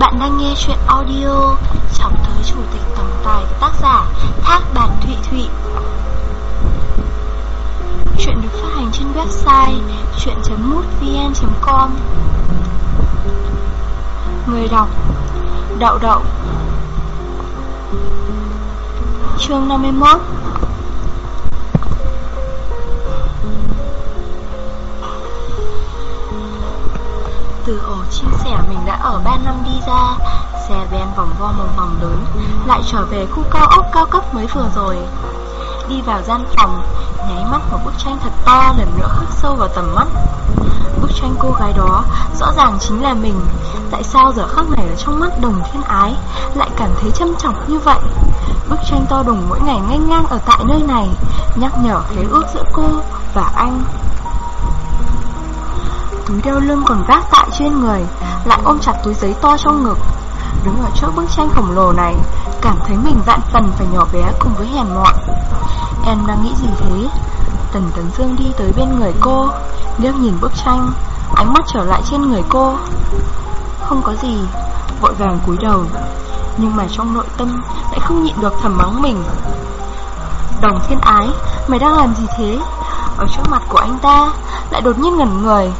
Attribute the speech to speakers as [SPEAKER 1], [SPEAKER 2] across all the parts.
[SPEAKER 1] Bạn đang nghe chuyện audio Trọng tới chủ tịch tổng tài của tác giả Thác Bản Thụy Thụy. Chuyện được phát hành trên website chuyện.mútvn.com Người đọc, Đậu Đậu. Chương 51 Từ ổ chia sẻ mình đã ở 3 năm đi ra, Xe ben vòng vo một vòng lớn, Lại trở về khu cao ốc cao cấp mới vừa rồi. Đi vào gian phòng, Nháy mắt một bức tranh thật to lần nữa khắc sâu vào tầm mắt. Bức tranh cô gái đó Rõ ràng chính là mình. Tại sao giờ khắc này ở trong mắt đồng thiên ái Lại cảm thấy châm trọng như vậy? Bức tranh to đùng mỗi ngày ngang ngang ở tại nơi này, Nhắc nhở khế ước giữa cô và anh túi đeo lưng còn vác tại trên người, Lại ôm chặt túi giấy to trong ngực. Đứng ở trước bức tranh khổng lồ này, Cảm thấy mình vạn phần phải nhỏ bé cùng với hèn mọn. Em đang nghĩ gì thế? Tần Tấn Dương đi tới bên người cô, liếc nhìn bức tranh, Ánh mắt trở lại trên người cô. Không có gì, Vội vàng cúi đầu, Nhưng mà trong nội tâm lại không nhịn được thầm mắng mình. Đồng thiên ái, Mày đang làm gì thế? Ở trước mặt của anh ta, Lại đột nhiên ngẩn người.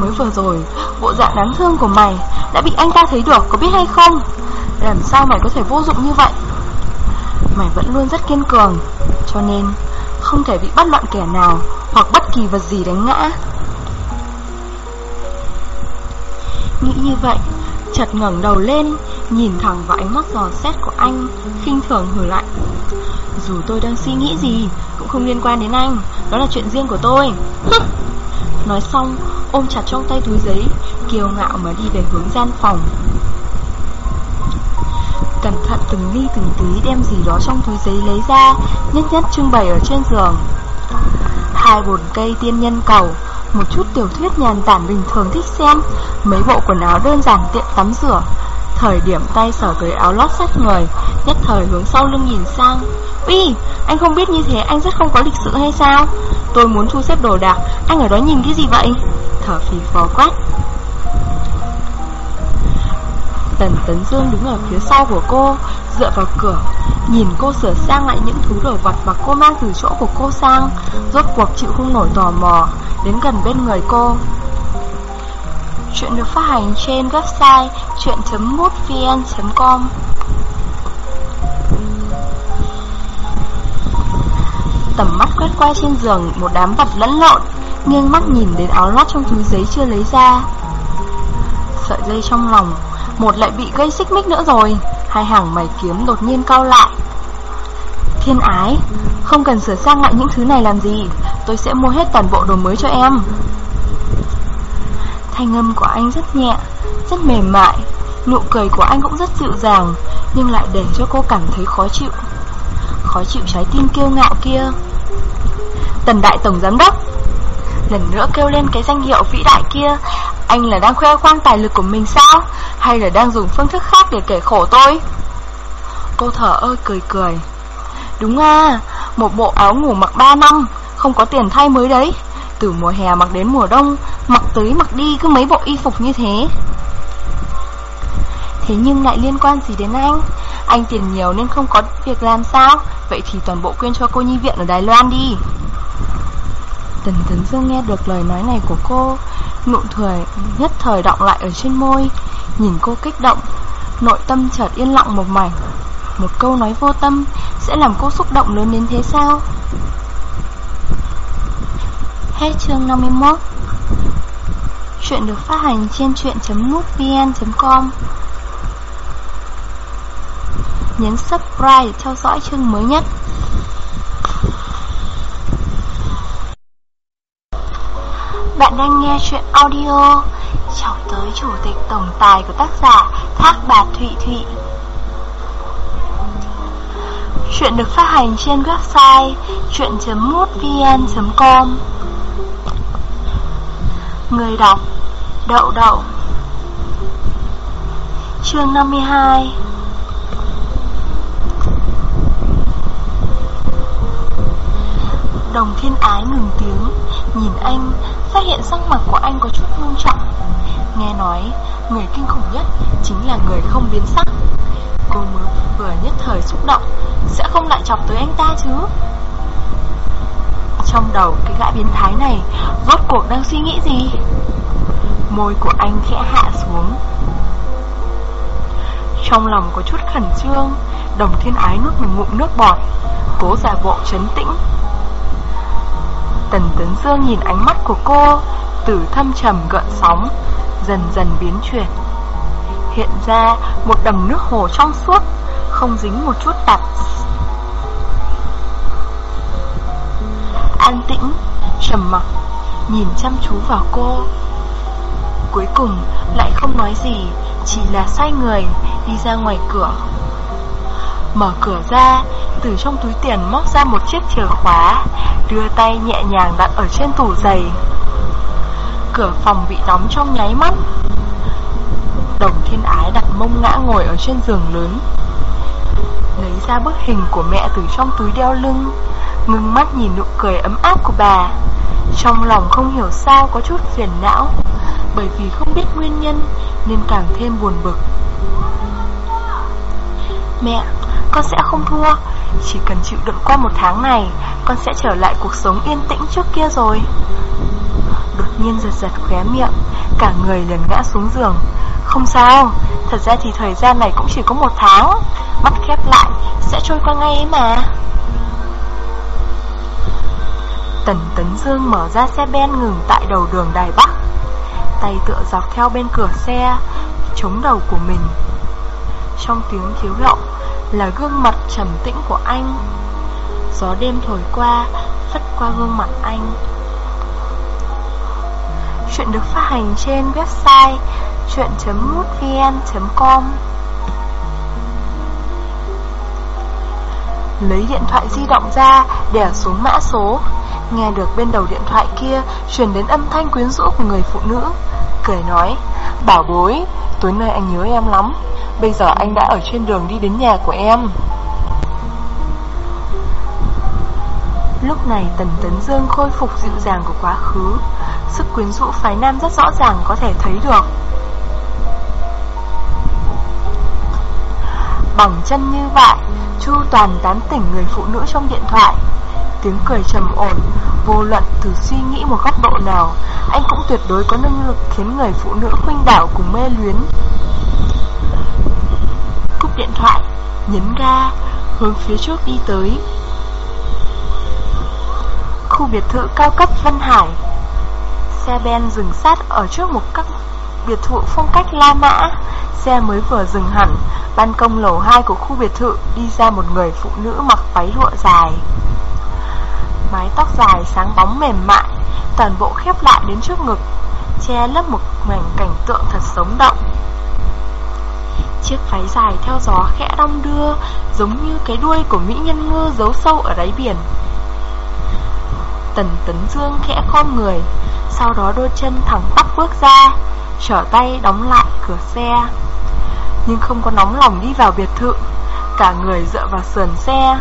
[SPEAKER 1] Mới vừa rồi, bộ dạng đáng thương của mày đã bị anh ta thấy được, có biết hay không? Làm sao mày có thể vô dụng như vậy? Mày vẫn luôn rất kiên cường, cho nên không thể bị bắt loạn kẻ nào hoặc bất kỳ vật gì đánh ngã. Nghĩ như vậy, chợt ngẩng đầu lên, nhìn thẳng vào ánh mắt giò xét của anh, khinh thường hử lạnh. Dù tôi đang suy nghĩ gì, cũng không liên quan đến anh, đó là chuyện riêng của tôi. Nói xong, ôm chặt trong tay túi giấy, kiêu ngạo mà đi về hướng gian phòng. Cẩn thận từng ly từng tí đem gì đó trong túi giấy lấy ra, nhất nhất trưng bày ở trên giường. Hai bồn cây tiên nhân cầu, một chút tiểu thuyết nhàn tản bình thường thích xem, mấy bộ quần áo đơn giản tiện tắm rửa. Thời điểm tay sở tới áo lót sát người, nhất thời hướng sau lưng nhìn sang. Uy, anh không biết như thế anh rất không có lịch sự hay sao? Tôi muốn thu xếp đồ đạc, anh ở đó nhìn cái gì vậy? Thở phì phò quát. Tần Tấn Dương đứng ở phía sau của cô, dựa vào cửa, nhìn cô sửa sang lại những thứ đồ vật mà cô mang từ chỗ của cô sang, rốt cuộc chịu không nổi tò mò, đến gần bên người cô. Chuyện được phát hành trên website chuyện.mútvn.com quét qua trên giường một đám vật lẫn lộn, Nghiêng mắt nhìn đến áo lót trong túi giấy chưa lấy ra. Sợi dây trong lòng, Một lại bị gây xích mích nữa rồi, Hai hàng mày kiếm đột nhiên cao lại. Thiên ái, Không cần sửa sang lại những thứ này làm gì, Tôi sẽ mua hết toàn bộ đồ mới cho em. Thanh âm của anh rất nhẹ, Rất mềm mại, Nụ cười của anh cũng rất dịu dàng, Nhưng lại để cho cô cảm thấy khó chịu. Khó chịu trái tim kiêu ngạo kia. Tần đại tổng giám đốc. Lần nữa kêu lên cái danh hiệu vĩ đại kia, Anh là đang khoe khoang tài lực của mình sao? Hay là đang dùng phương thức khác để kể khổ tôi? Cô thở ơi cười cười. Đúng à Một bộ áo ngủ mặc 3 năm, Không có tiền thay mới đấy. Từ mùa hè mặc đến mùa đông, Mặc tới mặc đi cứ mấy bộ y phục như thế. Thế nhưng lại liên quan gì đến anh? Anh tiền nhiều nên không có việc làm sao? Vậy thì toàn bộ quyên cho cô nhi viện ở Đài Loan đi. Tần Tấn Dương nghe được lời nói này của cô, Nụ thời nhất thời động lại ở trên môi, Nhìn cô kích động, Nội tâm chợt yên lặng một mảnh. Một câu nói vô tâm Sẽ làm cô xúc động lớn đến thế sao? Hết chương 51 Chuyện được phát hành trên chuyện.mútvn.com Nhấn subscribe để theo dõi chương mới nhất. Bạn đang nghe chuyện audio. Chào tới chủ tịch tổng tài của tác giả Thác bà Thụy Thụy. Chuyện được phát hành trên website chuyện.mútvn.com Người đọc, Đậu Đậu. Chương 52 Đồng thiên ái ngừng tiếng, Nhìn anh phát hiện sắc mặt của anh có chút ngưng trọng. Nghe nói, Người kinh khủng nhất Chính là người không biến sắc. Cô mới vừa nhất thời xúc động, Sẽ không lại chọc tới anh ta chứ? Trong đầu cái gã biến thái này, Rốt cuộc đang suy nghĩ gì? Môi của anh khẽ hạ xuống. Trong lòng có chút khẩn trương, Đồng thiên ái nuốt một ngụm nước bọt, Cố giả bộ chấn tĩnh. Tần Tấn Dương nhìn ánh mắt của cô, Từ thâm trầm gợn sóng, Dần dần biến chuyển. Hiện ra một đầm nước hồ trong suốt, Không dính một chút tạp. An tĩnh, trầm mặc, Nhìn chăm chú vào cô. Cuối cùng lại không nói gì, Chỉ là xoay người, Đi ra ngoài cửa. Mở cửa ra Từ trong túi tiền móc ra một chiếc chìa khóa Đưa tay nhẹ nhàng đặt ở trên tủ giày. Cửa phòng bị đóng trong nháy mắt. Đồng thiên ái đặt mông ngã ngồi ở trên giường lớn. Lấy ra bức hình của mẹ từ trong túi đeo lưng Ngưng mắt nhìn nụ cười ấm áp của bà. Trong lòng không hiểu sao có chút phiền não Bởi vì không biết nguyên nhân Nên càng thêm buồn bực. Mẹ, con sẽ không thua. Chỉ cần chịu đựng qua một tháng này, Con sẽ trở lại cuộc sống yên tĩnh trước kia rồi. Đột nhiên giật giật khóe miệng, Cả người liền ngã xuống giường. Không sao, Thật ra thì thời gian này cũng chỉ có một tháng. Mắt khép lại, Sẽ trôi qua ngay ấy mà. Tần Tấn Dương mở ra xe ben ngừng tại đầu đường Đài Bắc. Tay tựa dọc theo bên cửa xe, Chống đầu của mình. Trong tiếng thiếu lộng là gương mặt trầm tĩnh của anh. Gió đêm thổi qua Phất qua gương mặt anh. Chuyện được phát hành trên website chuyện.mútvn.com Lấy điện thoại di động ra Đẻ xuống mã số. Nghe được bên đầu điện thoại kia Truyền đến âm thanh quyến rũ của người phụ nữ Cười nói Bảo bối, tối nay anh nhớ em lắm. Bây giờ anh đã ở trên đường đi đến nhà của em. Lúc này Tần Tấn Dương khôi phục dịu dàng của quá khứ. Sức quyến rũ phái nam rất rõ ràng có thể thấy được. Bằng chân như vậy, Chu toàn tán tỉnh người phụ nữ trong điện thoại. Tiếng cười trầm ổn, Vô luận từ suy nghĩ một góc độ nào, Anh cũng tuyệt đối có năng lực khiến người phụ nữ khuynh đảo cùng mê luyến điện thoại, Nhấn ga, Hướng phía trước đi tới. Khu biệt thự cao cấp Vân Hải. Xe ben dừng sát ở trước một các biệt thự phong cách La Mã. Xe mới vừa dừng hẳn, Ban công lầu 2 của khu biệt thự Đi ra một người phụ nữ mặc váy lụa dài. Mái tóc dài sáng bóng mềm mại, Toàn bộ khép lại đến trước ngực, Che lấp một mảnh cảnh tượng thật sống động. Chiếc váy dài theo gió khẽ đong đưa, Giống như cái đuôi của mỹ nhân ngư giấu sâu ở đáy biển. Tần Tấn Dương khẽ khom người, Sau đó đôi chân thẳng tắp bước ra, Trở tay đóng lại cửa xe. Nhưng không có nóng lòng đi vào biệt thự, Cả người dựa vào sườn xe,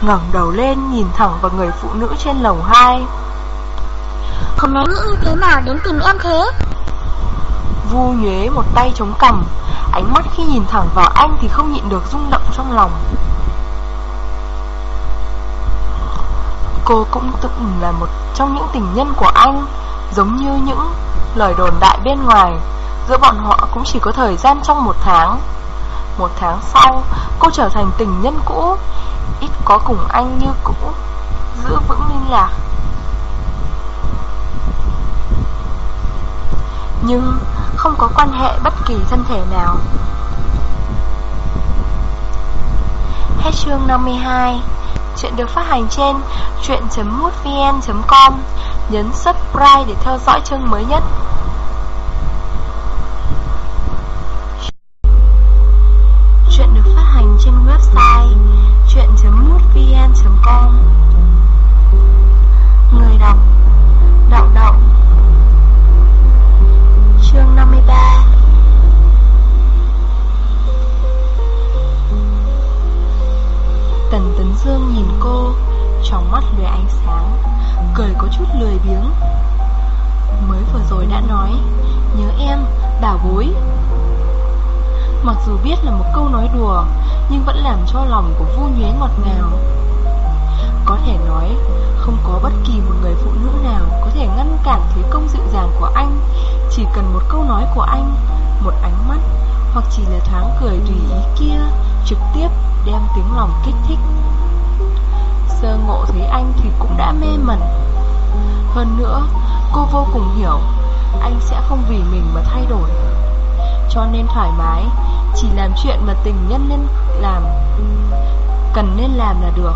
[SPEAKER 1] ngẩng đầu lên nhìn thẳng vào người phụ nữ trên lầu 2
[SPEAKER 2] Hôm nay nghĩ như thế nào đến tìm em thế?
[SPEAKER 1] Vu nhuế một tay chống cằm. Ánh mắt khi nhìn thẳng vào anh thì không nhịn được rung động trong lòng. Cô cũng từng là một trong những tình nhân của anh, Giống như những lời đồn đại bên ngoài. Giữa bọn họ cũng chỉ có thời gian trong một tháng. Một tháng sau, Cô trở thành tình nhân cũ. Ít có cùng anh như cũ, Giữ vững liên lạc. Nhưng không có quan hệ bất kỳ thân thể nào. Hết chương 52 Chuyện được phát hành trên chuyện.mútvn.com Nhấn subscribe để theo dõi chương mới nhất. Chuyện được phát hành trên website chuyện.mútvn.com dù biết là một câu nói đùa, Nhưng vẫn làm cho lòng của Vu Nhuế ngọt ngào. Có thể nói, Không có bất kỳ một người phụ nữ nào Có thể ngăn cản thế công dịu dàng của anh. Chỉ cần một câu nói của anh, Một ánh mắt, Hoặc chỉ là thoáng cười tùy ý kia, Trực tiếp đem tiếng lòng kích thích. Sơ ngộ thấy anh thì cũng đã mê mẩn. Hơn nữa, Cô vô cùng hiểu, Anh sẽ không vì mình mà thay đổi. Cho nên thoải mái chỉ làm chuyện mà tình nhân nên làm. Cần nên làm là được.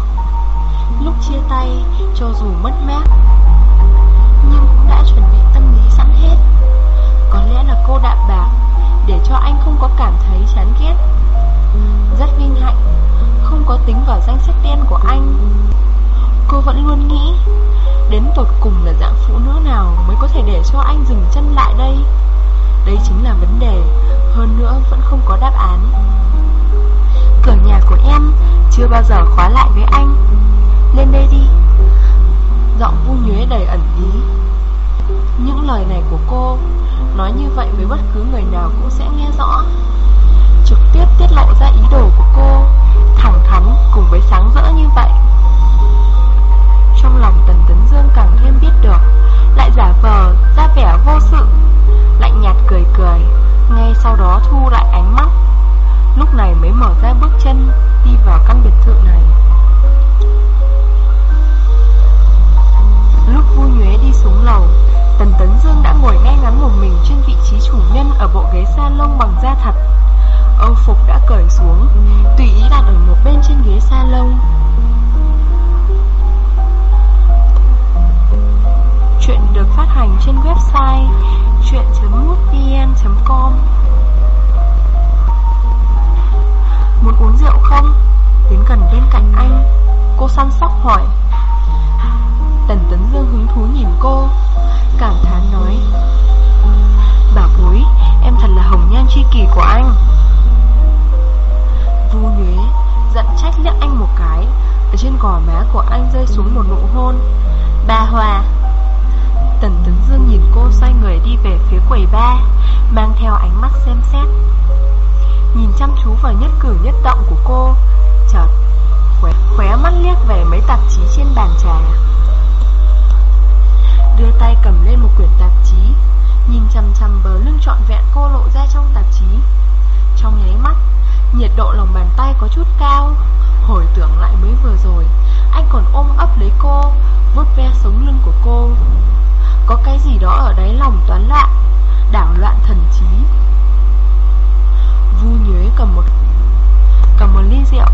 [SPEAKER 1] Lúc chia tay, Cho dù mất mát, Nhưng cũng đã chuẩn bị tâm lý sẵn hết. Có lẽ là cô đạm bạc, Để cho anh không có cảm thấy chán ghét. Rất vinh hạnh, Không có tính vào danh sách đen của anh. Cô vẫn luôn nghĩ, Đến tột cùng là dạng phụ nữ nào mới có thể để cho anh dừng chân lại đây? Đây chính là vấn đề hơn nữa vẫn không có đáp án. Cửa nhà của em chưa bao giờ khóa lại với anh. Lên đây đi. Giọng vu nhuế đầy ẩn ý. Những lời này của cô, Nói như vậy với bất cứ người nào cũng sẽ nghe rõ. Trực tiếp tiết lộ ra ý đồ của cô, Thẳng thắn cùng với sáng rỡ như vậy. Trong lòng Tần Tấn Dương càng thêm biết được, Lại giả vờ, ra vẻ vô sự, Lạnh nhạt cười cười. Ngay sau đó thu lại ánh mắt. Lúc này mới mở ra bước chân, Đi vào căn biệt thự này. Lúc vui nhuế đi xuống lầu, Tần Tấn Dương đã ngồi ngay ngắn một mình Trên vị trí chủ nhân ở bộ ghế salon bằng da thật. Âu phục đã cởi xuống, Tùy ý đặt ở một bên trên ghế salon. Chuyện được phát hành trên website chuyện.mútvn.com Muốn uống rượu không? Đến gần bên cạnh anh, Cô săn sóc hỏi. Tần Tấn Dương hứng thú nhìn cô, Cảm thán nói. Bảo bối, Em thật là hồng nhan chi kỷ của anh. Vu Nhuế Giận trách liếc anh một cái, Ở trên gò má của anh rơi xuống một nụ hôn. Ba Hòa Tần Tấn Dương nhìn cô xoay người đi về phía quầy ba Mang theo ánh mắt xem xét. Nhìn chăm chú vào nhất cử nhất động của cô Chợt khóe, khóe mắt liếc về mấy tạp chí trên bàn trà. Đưa tay cầm lên một quyển tạp chí Nhìn chằm chằm bờ lưng trọn vẹn cô lộ ra trong tạp chí. Trong nháy mắt Nhiệt độ lòng bàn tay có chút cao. Hồi tưởng lại mới vừa rồi Anh còn ôm ấp lấy cô vuốt ve sống lưng của cô có cái gì đó ở đáy lòng toán loạn, Đảo loạn thần trí. Vu nhuế cầm một Cầm một ly rượu,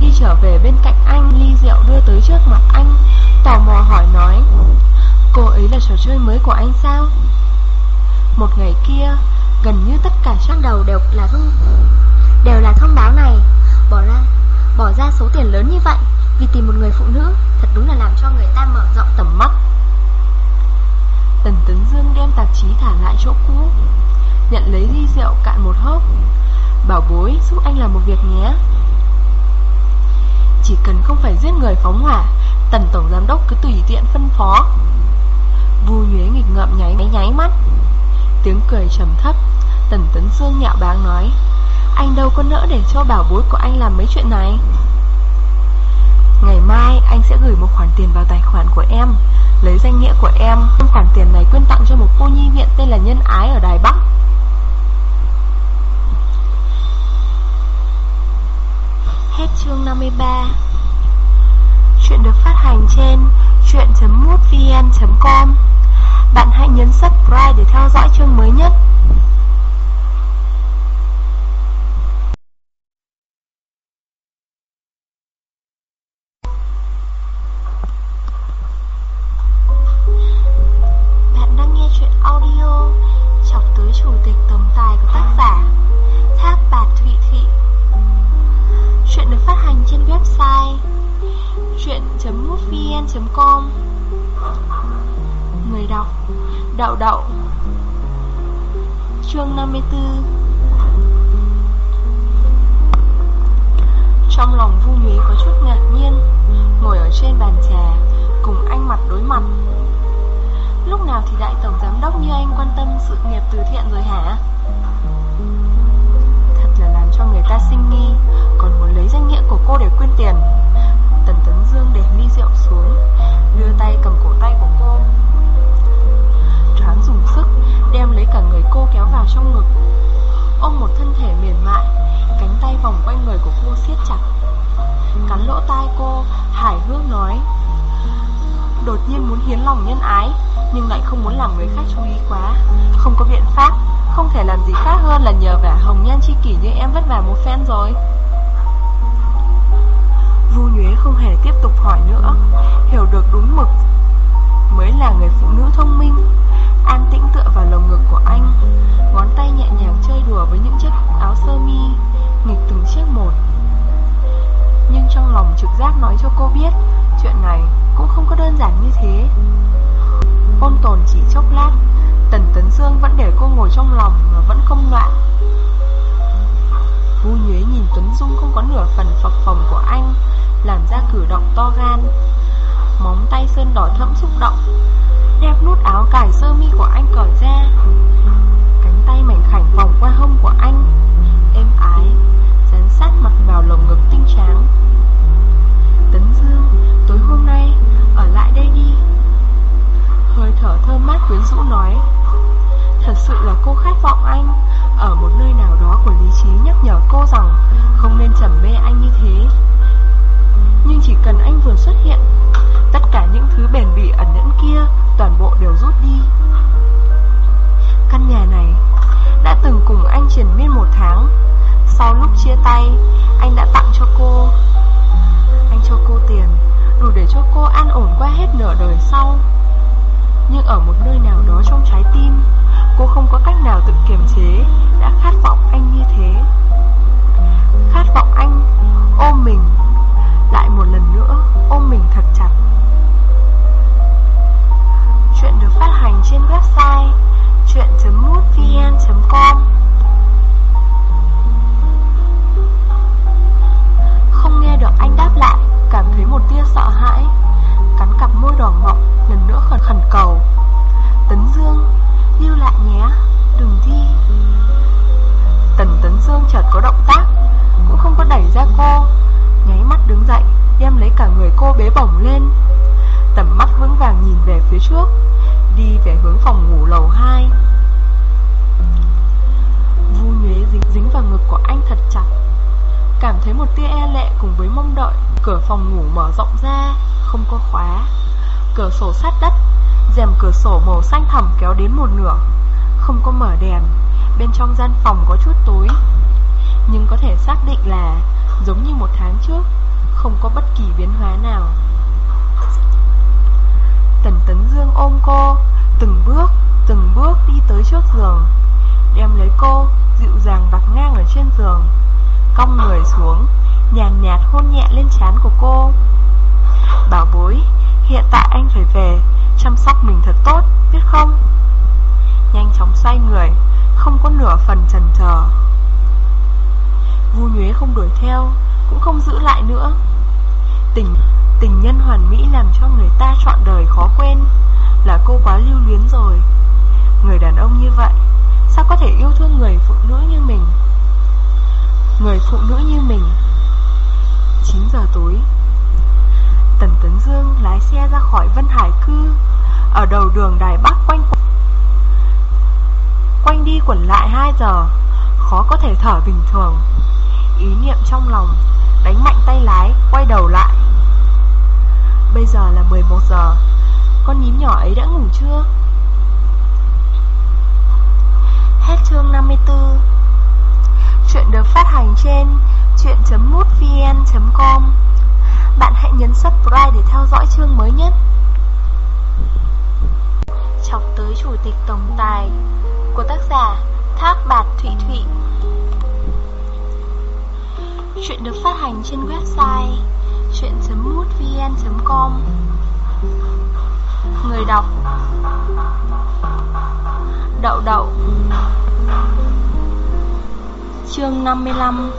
[SPEAKER 1] Đi trở về bên cạnh anh. Ly rượu đưa tới trước mặt anh, Tò mò hỏi nói, Cô ấy là trò chơi mới của anh sao? Một ngày kia, Gần như tất cả
[SPEAKER 2] trang đầu đều là thông, Đều là thông báo này. Bỏ ra Bỏ ra số tiền lớn như vậy Vì tìm một người phụ nữ, Thật đúng là làm cho người ta mở rộng tầm mắt.
[SPEAKER 1] Tần Tấn Dương đem tạp chí thả lại chỗ cũ, Nhận lấy ly rượu cạn một hớp, Bảo bối giúp anh làm một việc nhé. Chỉ cần không phải giết người phóng hỏa, Tần Tổng Giám Đốc cứ tùy tiện phân phó. Vu nhuế nghịch ngợm nháy máy nháy mắt. Tiếng cười trầm thấp, Tần Tấn Dương nhạo báng nói, Anh đâu có nỡ để cho bảo bối của anh làm mấy chuyện này. Ngày mai, anh sẽ gửi một khoản tiền vào tài khoản của em. Lấy danh nghĩa của em. Khoản tiền này quyên tặng cho một cô nhi viện tên là Nhân Ái ở Đài Bắc. Hết chương 53 Chuyện được phát hành trên chuyện.mútvn.com Bạn hãy nhấn subscribe để theo dõi chương mới nhất. 24 không làm người khác chú ý quá. Không có biện pháp, Không thể làm gì khác hơn là nhờ vả hồng nhan chi kỷ như em vất vả một phen rồi. Vu Nhuế không hề tiếp tục hỏi nữa. Hiểu được đúng mực, Mới là người phụ nữ thông minh, An tĩnh tựa vào lồng ngực của anh. Ngón tay nhẹ nhàng chơi đùa với những chiếc áo sơ mi, Nghịch từng chiếc một. Nhưng trong lòng trực giác nói cho cô biết, Chuyện này cũng không có đơn giản như thế. Ôn tồn chỉ chốc lát, Tần Tấn Dương vẫn để cô ngồi trong lòng Mà vẫn không loạn. Vu Nhuế nhìn Tuấn Dung không có nửa phần phập phồng của anh, Làm ra cử động to gan. Móng tay sơn đỏ thẫm xúc động, Đeo nút áo cài sơ mi của anh cởi ra. Cánh tay mảnh khảnh vòng qua hông của anh, Êm ái, Dán sát mặt vào lồng ngực tinh tráng. Tấn Dương, Tối hôm nay Ở lại đây đi thở thơm mát quyến rũ nói, Thật sự là cô khát vọng anh. Ở một nơi nào đó của lý trí nhắc nhở cô rằng Không nên trầm mê anh như thế. Nhưng chỉ cần anh vừa xuất hiện, Tất cả những thứ bền bỉ ẩn nhẫn kia Toàn bộ đều rút đi. Căn nhà này Đã từng cùng anh triển miên một tháng. Sau lúc chia tay, Anh đã tặng cho cô, Anh cho cô tiền, Đủ để cho cô an ổn qua hết nửa đời sau. Nhưng ở một nơi nào đó trong trái tim, Cô không có cách nào tự kiềm chế, Đã khát vọng anh như thế. Khát vọng anh Ôm mình, Lại một lần nữa ôm mình thật chặt. Cùng với mong đợi Cửa phòng ngủ mở rộng ra Không có khóa. Cửa sổ sát đất rèm cửa sổ màu xanh thẳm kéo đến một nửa. Không có mở đèn Bên trong gian phòng có chút tối. Nhưng có thể xác định là Giống như một tháng trước Không có bất kỳ biến hóa nào. Tần Tấn Dương ôm cô Từng bước, từng bước đi tới trước giường Đem lấy cô Dịu dàng đặt ngang ở trên giường Cong người xuống. Nhàn nhạt hôn nhẹ lên trán của cô. Bảo bối Hiện tại anh phải về Chăm sóc mình thật tốt, biết không? Nhanh chóng xoay người Không có nửa phần chần chờ. Vu Nhuế không đuổi theo Cũng không giữ lại nữa. Tình tình nhân hoàn mỹ làm cho người ta chọn đời khó quên Là cô quá lưu luyến rồi. Người đàn ông như vậy Sao có thể yêu thương người phụ nữ như mình? Người phụ nữ như mình giờ tối. Tần Tấn Dương lái xe ra khỏi Vân Hải Cư, Ở đầu đường Đài Bắc quanh Quanh đi quẩn lại 2 giờ, Khó có thể thở bình thường. Ý niệm trong lòng, Đánh mạnh tay lái, Quay đầu lại. Bây giờ là 11 giờ, Con nhím nhỏ ấy đã ngủ chưa? Hết chương 54 Chuyện được phát hành trên chuyện.mútvn.com Bạn hãy nhấn subscribe để theo dõi chương mới nhất. Chọc tới Chủ tịch Tổng Tài Của tác giả Thác Bạt Thụy Thụy. Chuyện được phát hành trên website chuyện.mútvn.com Người đọc Đậu đậu. Chương 55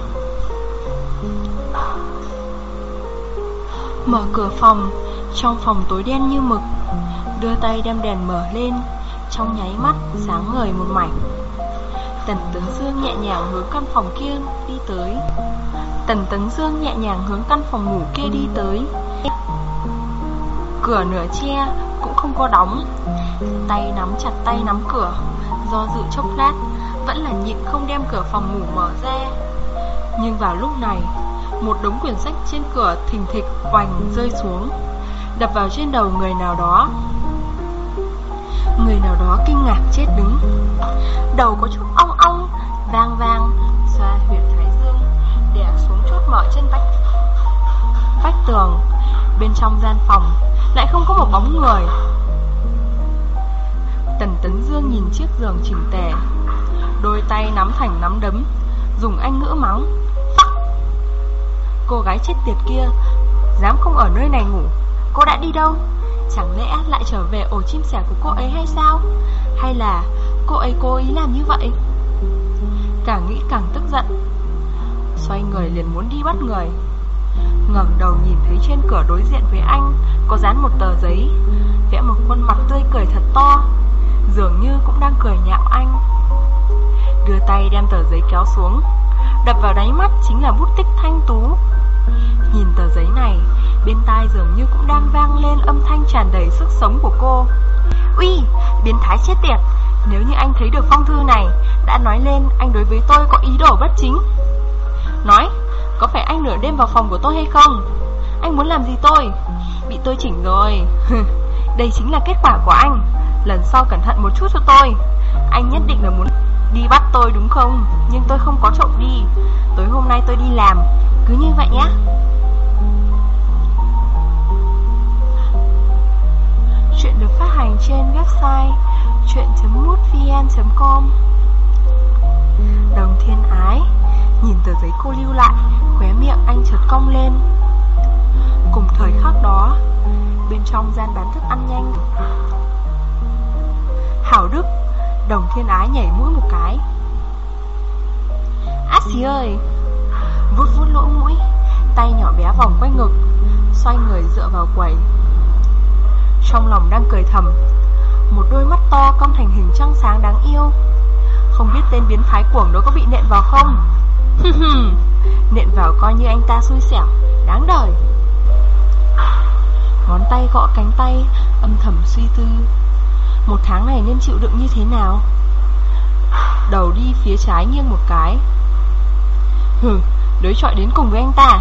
[SPEAKER 1] Mở cửa phòng, Trong phòng tối đen như mực, Đưa tay đem đèn mở lên, Trong nháy mắt sáng ngời một mảnh. Tần Tấn Dương nhẹ nhàng hướng căn phòng kia đi tới. Tần Tấn Dương nhẹ nhàng hướng căn phòng ngủ kia đi tới. Cửa nửa che cũng không có đóng. Tay nắm chặt tay nắm cửa, Do dự chốc lát, Vẫn là nhịn không đem cửa phòng ngủ mở ra. Nhưng vào lúc này một đống quyển sách trên cửa thình thịch oành rơi xuống. Đập vào trên đầu người nào đó. Người nào đó kinh ngạc chết đứng. Đầu có chút ong ong, Vang vang, Xoa huyệt thái dương, Đè xuống chốt mở trên vách Vách tường. Bên trong gian phòng Lại không có một bóng người. Tần Tấn Dương nhìn chiếc giường chỉnh tề, Đôi tay nắm thành nắm đấm, Dùng anh ngữ mắng. Cô gái chết tiệt kia, Dám không ở nơi này ngủ, Cô đã đi đâu? Chẳng lẽ lại trở về ổ chim sẻ của cô ấy hay sao? Hay là cô ấy cố ý làm như vậy? Càng nghĩ càng tức giận, Xoay người liền muốn đi bắt người. Ngẩng đầu nhìn thấy trên cửa đối diện với anh Có dán một tờ giấy, Vẽ một khuôn mặt tươi cười thật to, Dường như cũng đang cười nhạo anh. Đưa tay đem tờ giấy kéo xuống, Đập vào đáy mắt chính là bút tích thanh tú. Nhìn tờ giấy này Bên tai dường như cũng đang vang lên âm thanh tràn đầy sức sống của cô. Uy, biến thái chết tiệt Nếu như anh thấy được phong thư này Đã nói lên anh đối với tôi có ý đồ bất chính. Nói, có phải anh nửa đêm vào phòng của tôi hay không? Anh muốn làm gì tôi? Bị tôi chỉnh rồi. Đây chính là kết quả của anh. Lần sau cẩn thận một chút cho tôi. Anh nhất định là muốn đi bắt tôi đúng không? Nhưng tôi không có trộm đi. Tối hôm nay tôi đi làm. Cứ như vậy nhảy mũi một cái. Át xí ơi, Vút vút lỗ mũi, Tay nhỏ bé vòng quanh ngực, Xoay người dựa vào quầy. Trong lòng đang cười thầm, Một đôi mắt to cong thành hình trăng sáng đáng yêu. Không biết tên biến thái cuồng đó có bị nện vào không? Nện vào coi như anh ta xui xẻo, Đáng đời. Ngón tay gõ cánh tay, Âm thầm suy tư. Một tháng này nên chịu đựng như thế nào? Đầu đi phía trái nghiêng một cái. Hừ Đối chọi đến cùng với anh ta.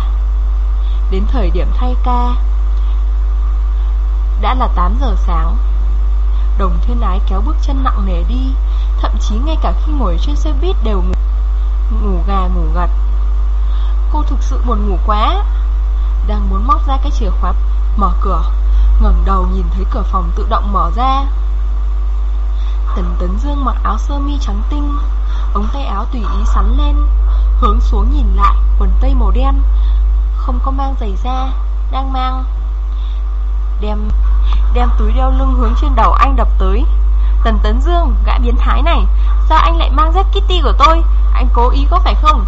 [SPEAKER 1] Đến thời điểm thay ca Đã là 8 giờ sáng. Đồng thiên ái kéo bước chân nặng nề đi Thậm chí ngay cả khi ngồi trên xe buýt đều ngủ, ngủ gà ngủ gật. Cô thực sự buồn ngủ quá Đang muốn móc ra cái chìa khóa Mở cửa ngẩng đầu nhìn thấy cửa phòng tự động mở ra. Tần Tấn Dương mặc áo sơ mi trắng tinh, Ống tay áo tùy ý sắn lên, Hướng xuống nhìn lại, Quần tây màu đen, Không có mang giày da, Đang mang. Đem Đem túi đeo lưng hướng trên đầu anh đập tới. Tần Tấn Dương, Gã biến thái này, Sao anh lại mang dép Kitty của tôi? Anh cố ý có phải không?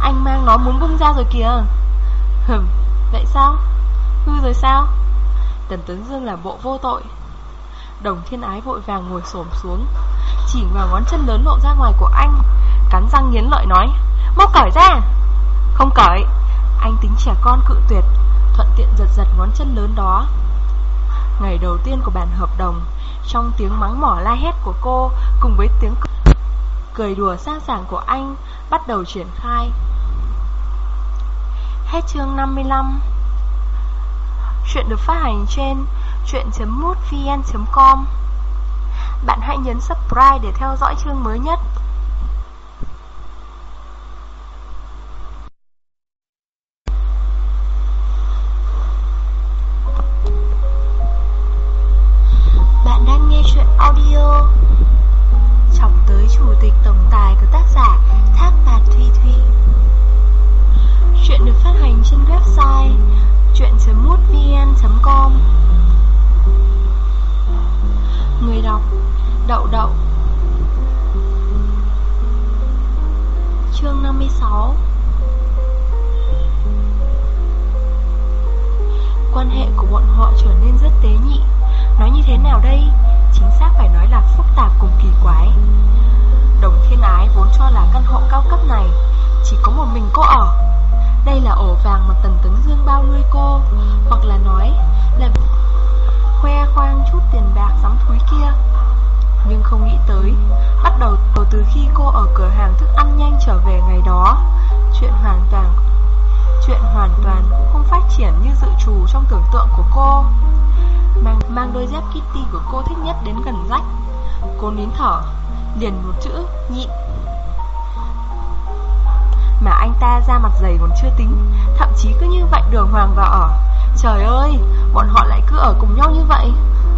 [SPEAKER 1] Anh mang nó muốn bung ra rồi kìa. Hừm, Vậy sao? Hư rồi sao? Tần Tấn Dương là bộ vô tội. Đồng thiên ái vội vàng ngồi xổm xuống. Chỉ vào ngón chân lớn lộ ra ngoài của anh, Cắn răng nghiến lợi nói, Mau cởi ra. Không cởi. Anh tính trẻ con cự tuyệt, Thuận tiện giật giật ngón chân lớn đó. Ngày đầu tiên của bản hợp đồng, Trong tiếng mắng mỏ la hét của cô Cùng với tiếng cười đùa sang sảng của anh Bắt đầu triển khai. Hết chương 55 Chuyện được phát hành trên chuyện.mútvn.com Bạn hãy nhấn subscribe để theo dõi chương mới nhất. Nào đây, Chính xác phải nói là phức tạp cùng kỳ quái. Đồng thiên ái vốn cho là căn hộ cao cấp này Chỉ có một mình cô ở. Đây là ổ vàng mà Tần Tấn Dương bao nuôi cô, Hoặc là nói là khoe khoang chút tiền bạc sắm thúi kia. Nhưng không nghĩ tới, Bắt đầu từ khi cô ở cửa hàng thức ăn nhanh trở về ngày đó, Chuyện hoàn toàn Chuyện hoàn toàn cũng không phát triển như dự trù trong tưởng tượng của cô. Mang, mang đôi dép Kitty của cô thích nhất đến gần rách. Cô nín thở Liền một chữ nhịn. Mà anh ta ra mặt dày còn chưa tính Thậm chí cứ như vậy đường hoàng vào ở. Trời ơi Bọn họ lại cứ ở cùng nhau như vậy.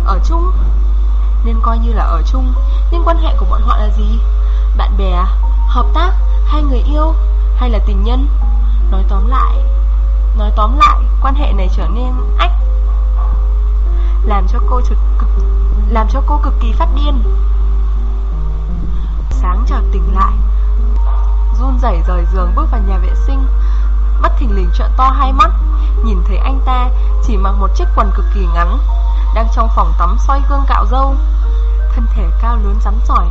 [SPEAKER 1] Ở chung? Nên coi như là ở chung Nhưng quan hệ của bọn họ là gì? Bạn bè Hợp tác Hay người yêu Hay là tình nhân? Nói tóm lại, Nói tóm lại, Quan hệ này trở nên ách, Làm cho cô trực cực, Làm cho cô cực kỳ phát điên. Sáng chợt tỉnh lại, Run rẩy rời giường bước vào nhà vệ sinh, Bất thình lình trợn to hai mắt, Nhìn thấy anh ta Chỉ mặc một chiếc quần cực kỳ ngắn, Đang trong phòng tắm soi gương cạo râu. Thân thể cao lớn rắn giỏi,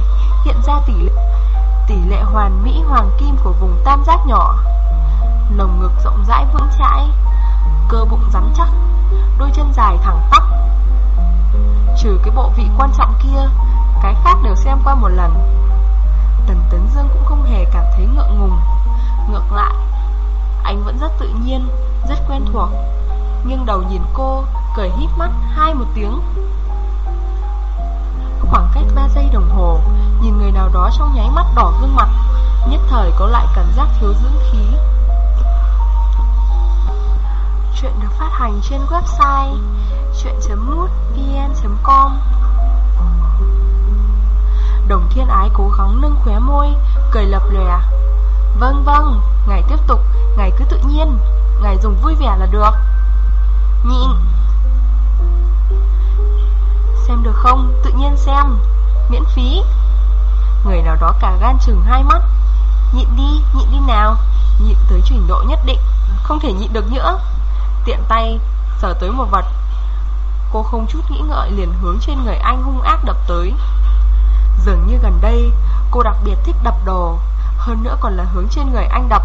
[SPEAKER 1] Hiện ra tỷ lệ Tỷ lệ hoàn mỹ hoàng kim của vùng tam giác nhỏ. Lồng ngực rộng rãi vững chãi, Cơ bụng rắn chắc, Đôi chân dài thẳng tắp. Trừ cái bộ vị quan trọng kia, Cái khác đều xem qua một lần. Tần Tấn Dương cũng không hề cảm thấy ngượng ngùng. Ngược lại, Anh vẫn rất tự nhiên, Rất quen thuộc. Nhưng đầu nhìn cô, Cười híp mắt, hai một tiếng. Khoảng cách 3 giây đồng hồ, Nhìn người nào đó trong nháy mắt đỏ gương mặt, Nhất thời có lại cảm giác thiếu dưỡng khí. Chuyện được phát hành trên website chuyện.mútvn.com Đồng thiên ái cố gắng nâng khóe môi Cười lập lè. Vâng vâng, ngài tiếp tục Ngài cứ tự nhiên Ngài dùng vui vẻ là được. Nhịn. Xem được không, tự nhiên xem. Miễn phí. Người nào đó cả gan chừng hai mắt. Nhịn đi, nhịn đi nào. Nhịn tới trình độ nhất định. Không thể nhịn được nữa. Tiện tay, sờ tới một vật. Cô không chút nghĩ ngợi liền hướng trên người anh hung ác đập tới. Dường như gần đây Cô đặc biệt thích đập đồ Hơn nữa còn là hướng trên người anh đập.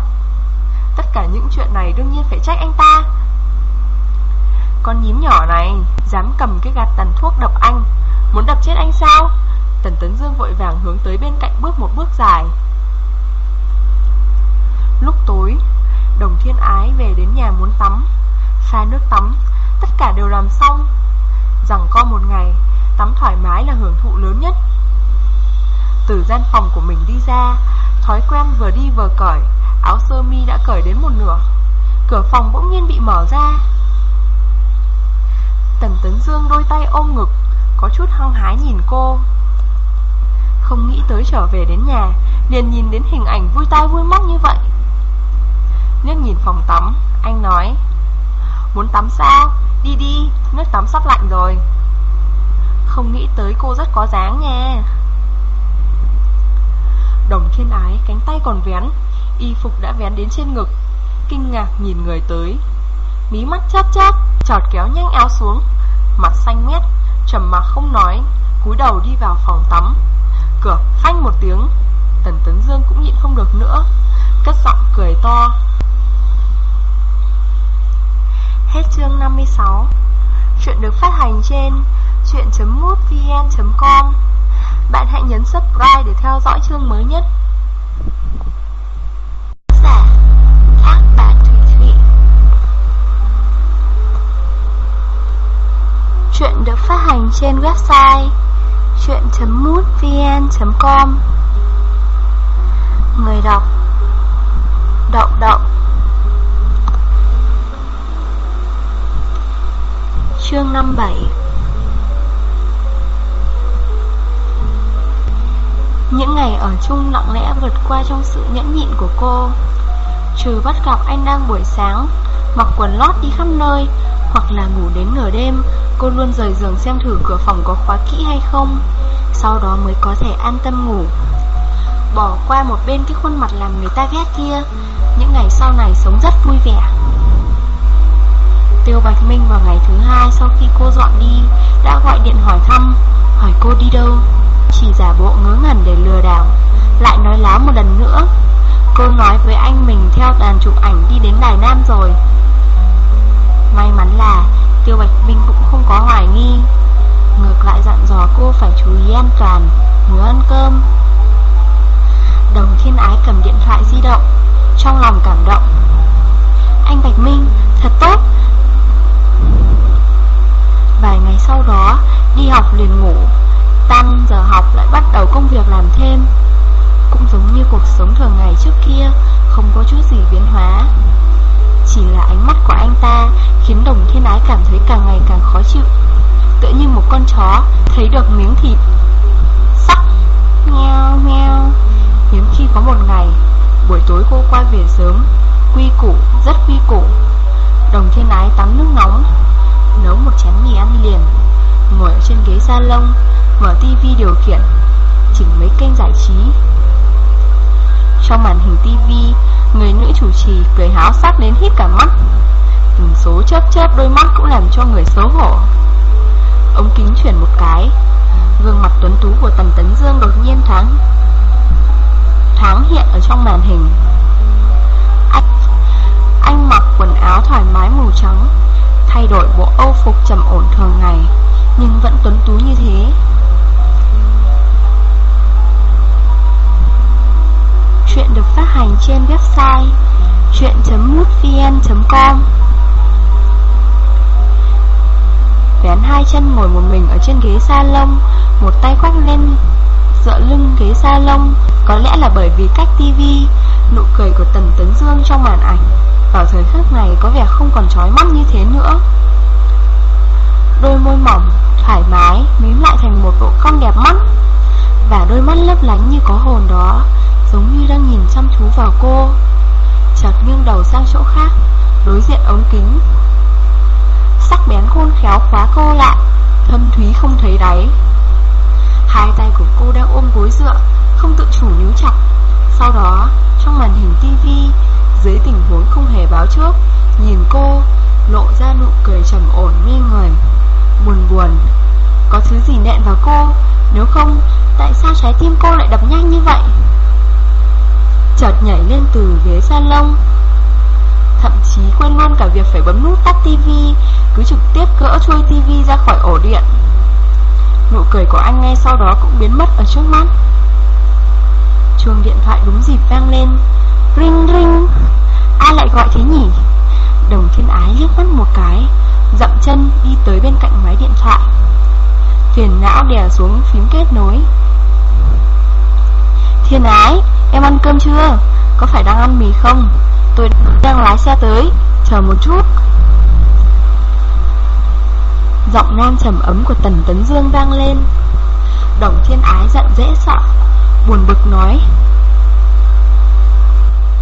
[SPEAKER 1] Tất cả những chuyện này đương nhiên phải trách anh ta. Con nhím nhỏ này Dám cầm cái gạt tàn thuốc đập anh Muốn đập chết anh sao? Tần Tấn Dương vội vàng hướng tới bên cạnh bước một bước dài. Lúc tối Đồng thiên ái về đến nhà muốn tắm. Pha nước tắm. Tất cả đều làm xong. Rằng có một ngày, Tắm thoải mái là hưởng thụ lớn nhất. Từ gian phòng của mình đi ra, Thói quen vừa đi vừa cởi, Áo sơ mi đã cởi đến một nửa. Cửa phòng bỗng nhiên bị mở ra. Tần Tấn Dương đôi tay ôm ngực, Có chút hăng hái nhìn cô. Không nghĩ tới trở về đến nhà, Liền nhìn đến hình ảnh vui tai vui mắt như vậy. Liếc nhìn phòng tắm, Anh nói Muốn tắm sao? Đi đi, nước tắm sắp lạnh rồi. Không nghĩ tới cô rất có dáng nha. Đồng thiên ái cánh tay còn vén Y phục đã vén đến trên ngực Kinh ngạc nhìn người tới. Mí mắt chớp chớp Chọt kéo nhanh áo xuống Mặt xanh mét trầm mặc không nói cúi đầu đi vào phòng tắm. Cửa phanh một tiếng Tần Tấn Dương cũng nhịn không được nữa Cất giọng cười to. Hết chương 56 Chuyện được phát hành trên chuyện.mútvn.com Bạn hãy nhấn subscribe để theo dõi chương mới nhất.
[SPEAKER 2] Giả, Ác bà Thủy Thủy
[SPEAKER 1] Chuyện được phát hành trên website chuyện.mútvn.com Người đọc, Đậu đậu. Chương 57 Những ngày ở chung lặng lẽ vượt qua trong sự nhẫn nhịn của cô. Trừ bắt gặp anh đang buổi sáng, Mặc quần lót đi khắp nơi, Hoặc là ngủ đến nửa đêm, Cô luôn rời giường xem thử cửa phòng có khóa kỹ hay không, Sau đó mới có thể an tâm ngủ. Bỏ qua một bên cái khuôn mặt làm người ta ghét kia, Những ngày sau này sống rất vui vẻ. Tiêu Bạch Minh vào ngày thứ hai sau khi cô dọn đi đã gọi điện hỏi thăm, hỏi cô đi đâu. Chỉ giả bộ ngớ ngẩn để lừa đảo, lại nói láo một lần nữa. Cô nói với anh mình theo đàn chụp ảnh đi đến Đài Nam rồi. May mắn là Tiêu Bạch Minh cũng không có hoài nghi. Ngược lại dặn dò cô phải chú ý an toàn, nhớ ăn cơm. Đồng Thiên Ái cầm điện thoại di động, trong lòng cảm động. Anh Bạch Minh, thật tốt. Vài ngày sau đó, đi học liền ngủ, tan giờ học lại bắt đầu công việc làm thêm. Cũng giống như cuộc sống thường ngày trước kia, không có chút gì biến hóa. Chỉ là ánh mắt của anh ta khiến đồng thiên ái cảm thấy càng ngày càng khó chịu. Tựa như một con chó thấy được miếng thịt sắc, nheo nheo. Hiếm khi có một ngày, buổi tối cô quay về sớm, quy củ, rất quy củ. Đồng thiên ái tắm nước nóng, nấu một chén mì ăn liền, ngồi ở trên ghế salon, mở tivi điều khiển, chỉnh mấy kênh giải trí. Trong màn hình tivi, người nữ chủ trì cười háo sắc đến hít cả mắt. Từng số chớp chớp đôi mắt cũng làm cho người xấu hổ. Ống kính chuyển một cái, gương mặt tuấn tú của Tần Tấn Dương đột nhiên thoáng thoáng hiện ở trong màn hình. Anh, anh mặc quần áo thoải mái màu trắng, thay đổi bộ âu phục trầm ổn thường ngày, nhưng vẫn tuấn tú như thế. Chuyện được phát hành trên website chuyện.mútvn.com Vén hai chân ngồi một mình ở trên ghế salon, một tay khoác lên dựa lưng ghế salon, có lẽ là bởi vì cách tivi, nụ cười của Tần Tấn Dương trong màn ảnh vào thời khắc này có vẻ không còn chói mắt như thế nữa. Đôi môi mỏng, thoải mái, mím lại thành một độ cong đẹp mắt, và đôi mắt lấp lánh như có hồn đó, giống như đang nhìn chăm chú vào cô. Chợt nghiêng đầu sang chỗ khác, đối diện ống kính. Sắc bén khôn khéo khóa cô lại, thâm thúy không thấy đáy. Hai tay của cô đang ôm gối dựa, không tự chủ níu chặt. Sau đó, trong màn hình tivi, dưới tình huống không hề báo trước, nhìn cô, lộ ra nụ cười trầm ổn mê người. Buồn buồn, có thứ gì nện vào cô, nếu không, tại sao trái tim cô lại đập nhanh như vậy? Chợt nhảy lên từ ghế salon. Thậm chí quên luôn cả việc phải bấm nút tắt tivi Cứ trực tiếp gỡ chui tivi ra khỏi ổ điện. Nụ cười của anh ngay sau đó cũng biến mất ở trước mắt. Chuông điện thoại đúng dịp vang lên. Ring ring. Ai lại gọi thế nhỉ? Đồng thiên ái liếc mắt một cái, Dậm chân đi tới bên cạnh máy điện thoại. Phiền não đè xuống phím kết nối. Thiên ái, Em ăn cơm chưa? Có phải đang ăn mì không? Tôi đang lái xe tới. Chờ một chút. Giọng nam trầm ấm của Tần Tấn Dương vang lên. Đồng thiên ái giận dễ sợ, Buồn bực nói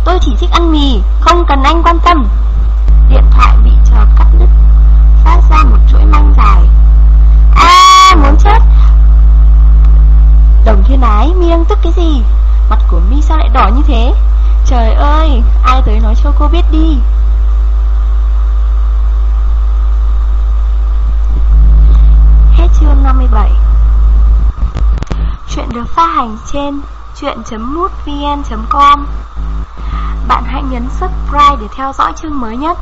[SPEAKER 1] Tôi chỉ thích ăn mì, Không cần anh quan tâm. Điện thoại bị chờ cắt đứt. Phát ra một chuỗi manh dài. À muốn chết. Đồng thiên ái, mi đang tức cái gì? Mặt của mi sao lại đỏ như thế? Trời ơi, Ai tới nói cho cô biết đi. Hết chương 57 Chuyện được phát hành trên chuyện.mútvn.com Bạn hãy nhấn subscribe để theo dõi chương mới nhất.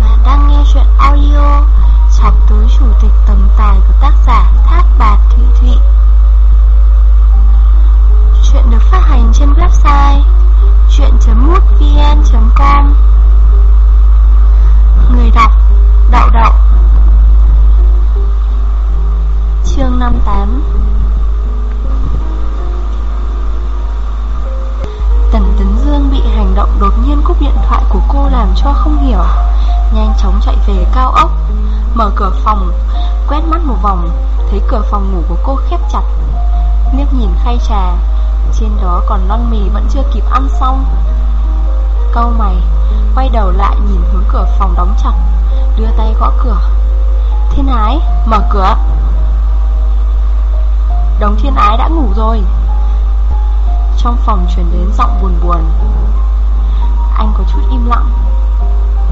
[SPEAKER 1] Bạn đang nghe chuyện audio Chọc tối chủ tịch tầm tài của tác giả Thác Bạt Thụy Thụy. Chuyện được phát hành trên website chuyện.mútvn.com Người đọc Đậu Đậu Chương 58 Tần Tấn Dương bị hành động đột nhiên cúp điện thoại của cô làm cho không hiểu. Nhanh chóng chạy về cao ốc, Mở cửa phòng, Quét mắt một vòng, Thấy cửa phòng ngủ của cô khép chặt. Liếc nhìn khay trà, Trên đó còn lon mì vẫn chưa kịp ăn xong. Câu mày Quay đầu lại nhìn hướng cửa phòng đóng chặt Đưa tay gõ cửa. Thiên ái mở cửa. Đống thiên ái đã ngủ rồi. Trong phòng truyền đến giọng buồn buồn. Anh có chút im lặng.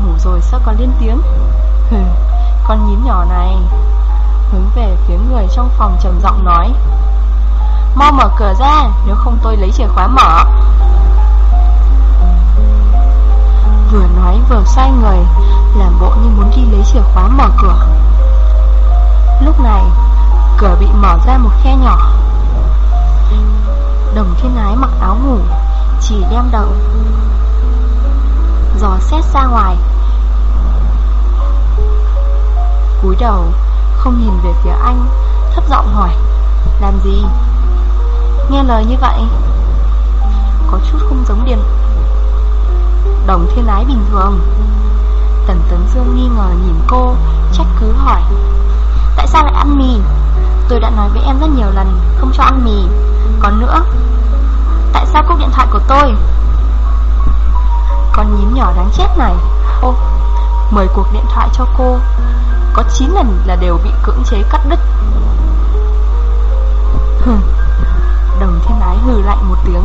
[SPEAKER 1] Ngủ rồi sao còn lên tiếng? Hừ, con nhím nhỏ này. Hướng về phía người trong phòng trầm giọng nói. Mau mở cửa ra Nếu không tôi lấy chìa khóa mở. Nói vừa xoay người, Làm bộ như muốn đi lấy chìa khóa mở cửa. Lúc này, Cửa bị mở ra một khe nhỏ. Đồng thiên ái mặc áo ngủ, Chỉ đem đầu Giò xét ra ngoài. Cúi đầu, Không nhìn về phía anh, Thấp giọng hỏi, Làm gì? Nghe lời như vậy, Có chút không giống điện Đồng thiên ái bình thường. Tần Tấn Dương nghi ngờ nhìn cô, Trách cứ hỏi, Tại sao lại ăn mì? Tôi đã nói với em rất nhiều lần, Không cho ăn mì. Còn nữa, Tại sao cúp điện thoại của tôi? Con nhím nhỏ đáng chết này. Ô, Mời cuộc điện thoại cho cô. Có 9 lần là đều bị cưỡng chế cắt đứt. Hừ, Đồng thiên ái hừ lạnh một tiếng.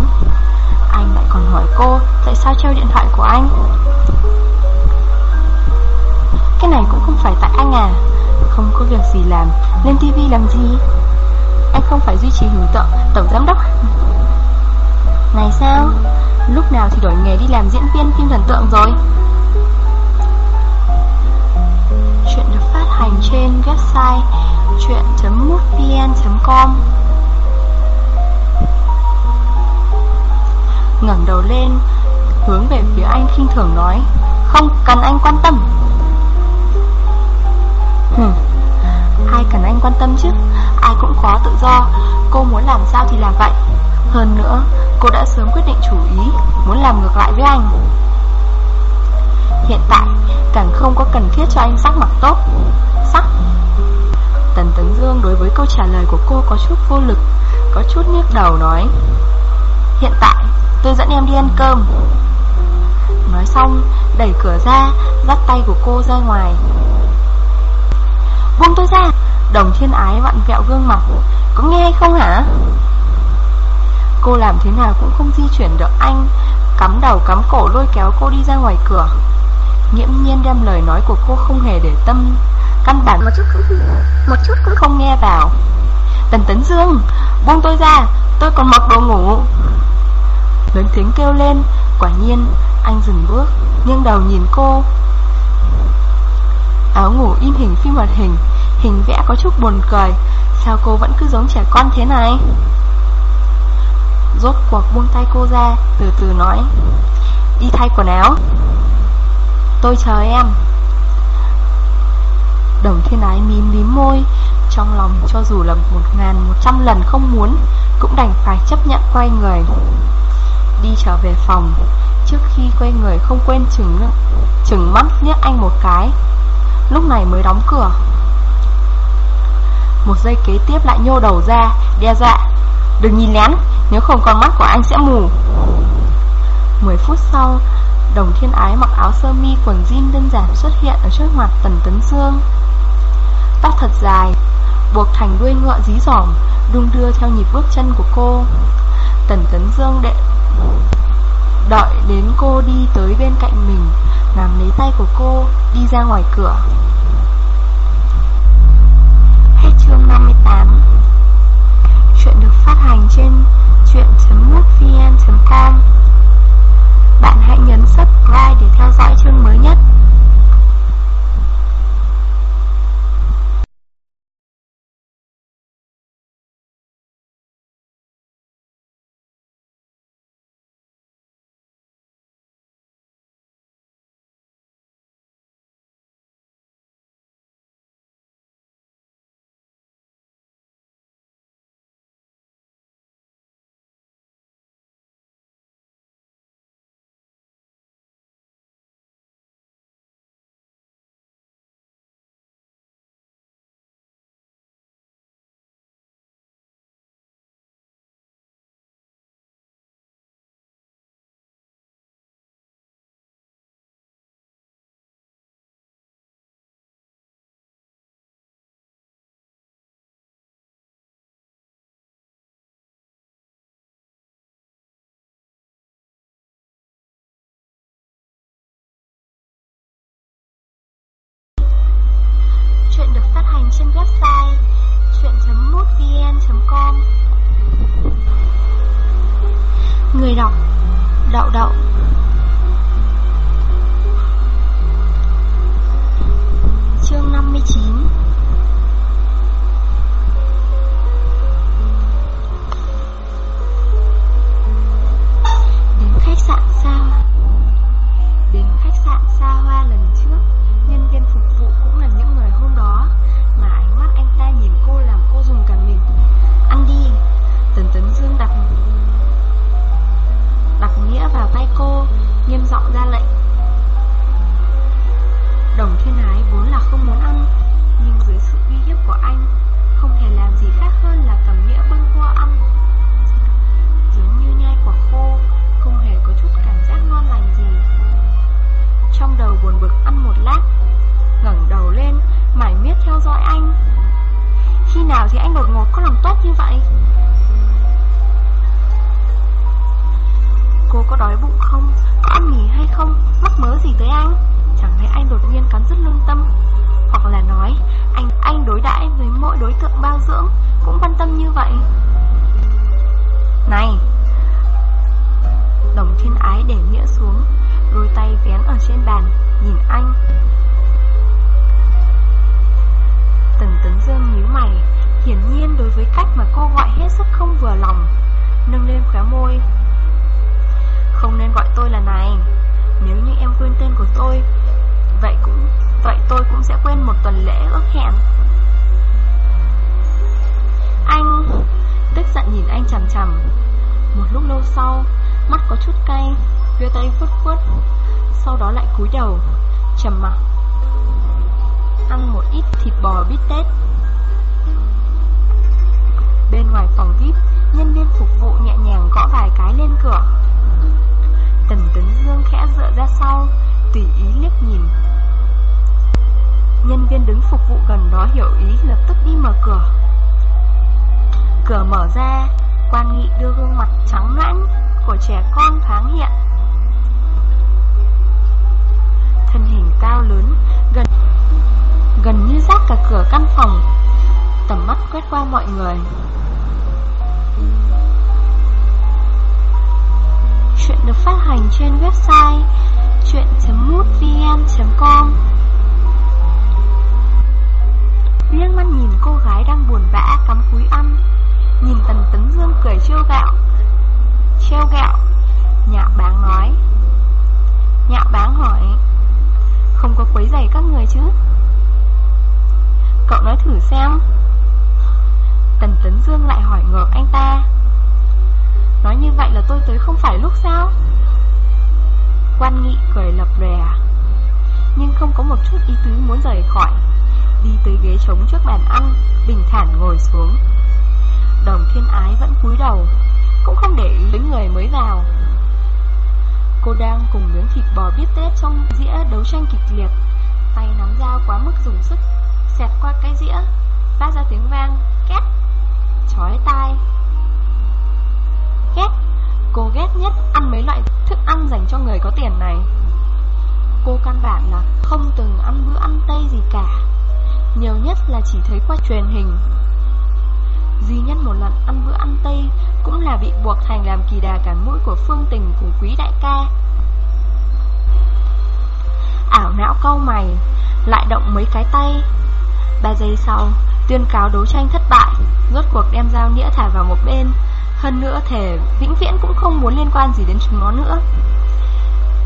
[SPEAKER 1] Anh lại còn hỏi cô, Tại sao treo điện thoại của anh? Cái này cũng không phải tại anh à? Không có việc gì làm, Lên tivi làm gì? Anh không phải duy trì hình tượng, Tổng giám đốc. Này sao? Lúc nào thì đổi nghề đi làm diễn viên phim thần tượng rồi? Chuyện được phát hành trên website chuyện.mútvn.com ngẩng đầu lên, Hướng về phía anh khinh thường nói, Không cần anh quan tâm. Hừm, Ai cần anh quan tâm chứ? Ai cũng có tự do. Cô muốn làm sao thì làm vậy. Hơn nữa, cô đã sớm quyết định chủ ý, Muốn làm ngược lại với anh. Hiện tại, Càng không có cần thiết cho anh sắc mặt tốt. Sắc? Tần Tấn Dương đối với câu trả lời của cô có chút vô lực, Có chút nhức đầu nói, Hiện tại tôi dẫn em đi ăn cơm. Nói xong Đẩy cửa ra Dắt tay của cô ra ngoài. Buông tôi ra Đồng thiên ái vặn vẹo gương mặt. Có nghe hay không hả? Cô làm thế nào cũng không di chuyển được anh Cắm đầu cắm cổ lôi kéo cô đi ra ngoài cửa. Nghiễm nhiên đem lời nói của cô không hề để tâm Căn bản
[SPEAKER 2] Một chút cũng Một chút cũng
[SPEAKER 1] không nghe vào. Tần Tấn Dương Buông tôi ra Tôi còn mặc đồ ngủ Lớn tiếng kêu lên. Quả nhiên, anh dừng bước, Nghiêng đầu nhìn cô. Áo ngủ in hình phim hoạt hình Hình vẽ có chút buồn cười. Sao cô vẫn cứ giống trẻ con thế này? Rốt cuộc buông tay cô ra, Từ từ nói. Đi thay quần áo. Tôi chờ em. Đồng thiên ái mím mím môi, Trong lòng cho dù là một ngàn một trăm lần không muốn, Cũng đành phải chấp nhận quay người. Đi trở về phòng Trước khi quay người, không quên chừng Chừng mắt liếc anh một cái. Lúc này mới đóng cửa. Một giây kế tiếp lại nhô đầu ra, Đe dọa, Đừng nhìn lén, Nếu không con mắt của anh sẽ mù. 10 phút sau, Đồng thiên ái mặc áo sơ mi, quần jean đơn giản xuất hiện ở trước mặt Tần Tấn Dương Tóc thật dài, Buộc thành đuôi ngựa dí dỏm, Đung đưa theo nhịp bước chân của cô. Tần Tấn Dương đệ Đợi đến cô đi tới bên cạnh mình Nắm lấy tay của cô Đi ra ngoài cửa. Hết chương 58 Chuyện được phát hành trên chuyện.mútvn.com Bạn hãy nhấn subscribe để theo dõi chương mới nhất. đạo đạo cúi đầu người Chuyện được phát hành trên website chuyện.mútvn.com Liếc mắt nhìn cô gái đang buồn bã, cắm cúi ăn. Nhìn Tần Tấn Dương cười trêu gạo Trêu gạo Nhạo báng nói. Nhạo báng hỏi, Không có quấy giày các người chứ? Cậu nói thử xem. Dương lại hỏi ngược anh ta. Nói như vậy là tôi tới không phải lúc sao? Quan nghị cười lập lè à? Nhưng không có một chút ý tứ muốn rời khỏi. Đi tới ghế trống trước bàn ăn, Bình thản ngồi xuống. Đồng thiên ái vẫn cúi đầu, Cũng không để ý đến người mới vào. Cô đang cùng miếng thịt bò biết tết trong dĩa đấu tranh kịch liệt. Tay nắm dao quá mức dùng sức, Xẹt qua cái dĩa, Phát ra tiếng vang, Két. Chói tai. Ghét, Cô ghét nhất ăn mấy loại thức ăn dành cho người có tiền này. Cô căn bản là không từng ăn bữa ăn Tây gì cả, Nhiều nhất là chỉ thấy qua truyền hình. Duy nhất một lần ăn bữa ăn Tây Cũng là bị buộc thành làm kỳ đà cản mũi của Phương Tình của quý đại ca. Ảo não câu mày, Lại động mấy cái tay. Ba giây sau Tuyên cáo đấu tranh thất bại, Rốt cuộc đem dao nghĩa thả vào một bên. Hơn nữa thể vĩnh viễn cũng không muốn liên quan gì đến chúng nó nữa.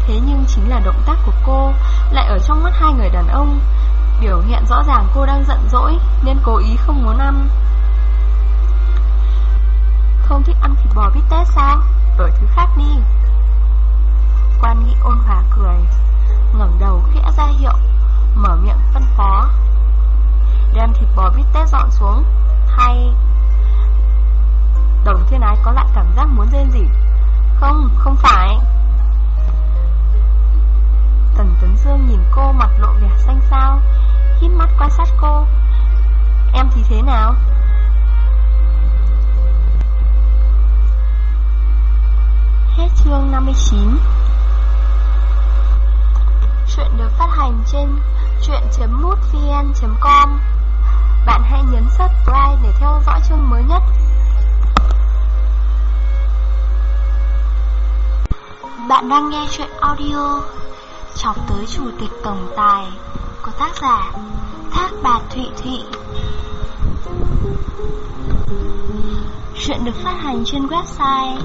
[SPEAKER 1] Thế nhưng chính là động tác của cô Lại ở trong mắt hai người đàn ông. Biểu hiện rõ ràng cô đang giận dỗi, Nên cố ý không muốn ăn. Không thích ăn thịt bò bít tết sao? Đổi thứ khác đi. Quan nghị ôn hòa cười, ngẩng đầu khẽ ra hiệu, Mở miệng phân phó. Đem thịt bò bít tết dọn xuống. Hay Đồng thiên ái có lại cảm giác muốn rên gì Không, không phải. Tần Tuấn Dương nhìn cô mặt lộ vẻ xanh xao Hít mắt quan sát cô. Em thì thế nào? Hết chương 59 Chuyện được phát hành trên chuyện.mútvn.com bạn hãy nhấn subscribe để theo dõi chương mới nhất. Bạn đang nghe chuyện audio Chọc tới chủ tịch tổng tài Của tác giả Thác Bà Thụy Thụy Chuyện được phát hành trên website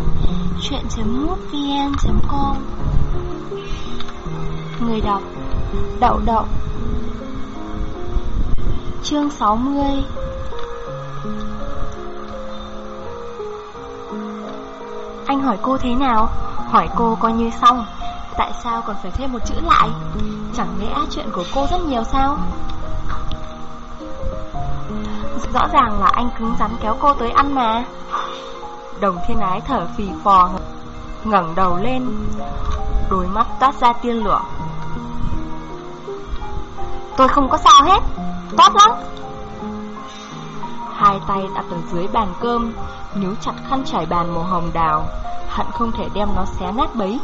[SPEAKER 1] chuyện.mútvn.com Người đọc, Đậu Đậu. Chương 60 Anh hỏi cô thế nào? Hỏi cô coi như xong. Tại sao còn phải thêm một chữ lại? Chẳng lẽ chuyện của cô rất nhiều sao? Rõ ràng là anh cứng rắn kéo cô tới ăn mà. Đồng thiên ái thở phì phò, ngẩng đầu lên, Đôi mắt toát ra tiên lửa. Tôi không có sao hết. Tốt lắm. Hai tay đặt ở dưới bàn cơm, Níu chặt khăn trải bàn màu hồng đào, Hận không thể đem nó xé nát bấy.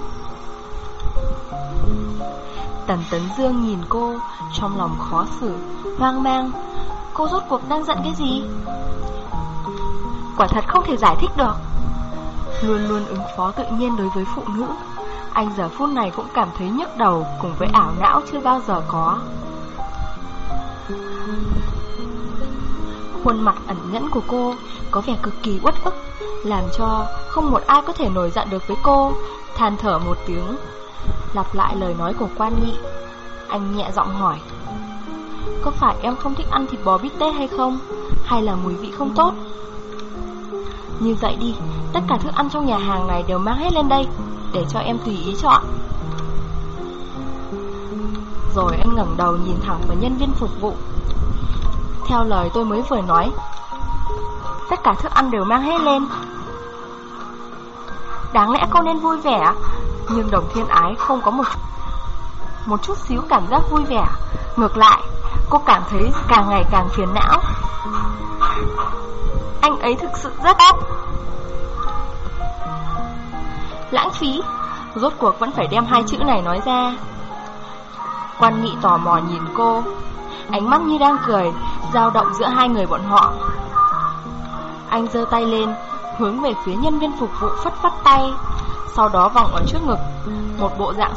[SPEAKER 1] Tần Tấn Dương nhìn cô, Trong lòng khó xử, Hoang mang. Cô rốt cuộc đang giận cái gì? Quả thật không thể giải thích được. Luôn luôn ứng phó tự nhiên đối với phụ nữ, Anh giờ phút này cũng cảm thấy nhức đầu Cùng với ảo não chưa bao giờ có. Khuôn mặt ẩn nhẫn của cô Có vẻ cực kỳ uất ức, Làm cho không một ai có thể nổi giận được với cô. Than thở một tiếng, Lặp lại lời nói của quan nghị Anh nhẹ giọng hỏi, Có phải em không thích ăn thịt bò bít tết hay không? Hay là mùi vị không tốt? Như vậy đi, Tất cả thức ăn trong nhà hàng này đều mang hết lên đây, Để cho em tùy ý chọn. Rồi anh ngẩng đầu nhìn thẳng vào nhân viên phục vụ. Theo lời tôi mới vừa nói, Tất cả thức ăn đều mang hết lên. Đáng lẽ cô nên vui vẻ, Nhưng đồng thiên ái không có một Một chút xíu cảm giác vui vẻ. Ngược lại, Cô cảm thấy càng ngày càng phiền não. Anh ấy thực sự rất tốt Lãng phí, Rốt cuộc vẫn phải đem hai chữ này nói ra. Quan nghị tò mò nhìn cô. Ánh mắt như đang cười, dao động giữa hai người bọn họ. Anh giơ tay lên, Hướng về phía nhân viên phục vụ phất phất tay. Sau đó vòng ở trước ngực, Một bộ dạng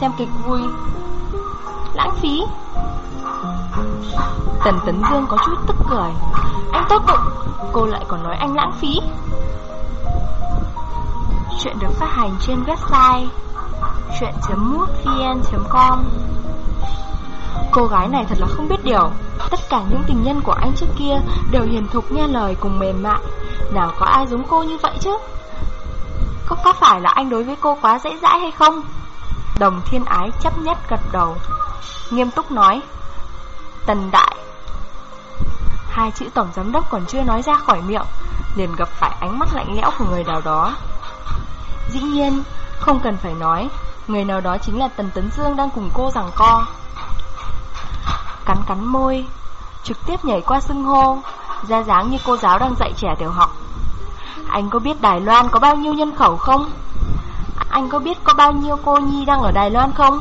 [SPEAKER 1] xem kịch vui. Lãng phí. Tần Tấn Dương có chút tức cười. Anh tốt bụng, Cô lại còn nói anh lãng phí. Chuyện được phát hành trên website chuyện.mútvn.com Cô gái này thật là không biết điều. Tất cả những tình nhân của anh trước kia Đều hiền thục nghe lời cùng mềm mại. Nào có ai giống cô như vậy chứ? Có có phải là anh đối với cô quá dễ dãi hay không? Đồng thiên ái chấp nhất gật đầu, Nghiêm túc nói, Tần đại. Hai chữ tổng giám đốc còn chưa nói ra khỏi miệng, Liền gặp phải ánh mắt lạnh lẽo của người nào đó. Dĩ nhiên, Không cần phải nói Người nào đó chính là Tần Tấn Dương đang cùng cô giằng co. Cắn cắn môi, Trực tiếp nhảy qua sưng hô, Ra dáng như cô giáo đang dạy trẻ tiểu học. Anh có biết Đài Loan có bao nhiêu nhân khẩu không? Anh có biết có bao nhiêu cô nhi đang ở Đài Loan không?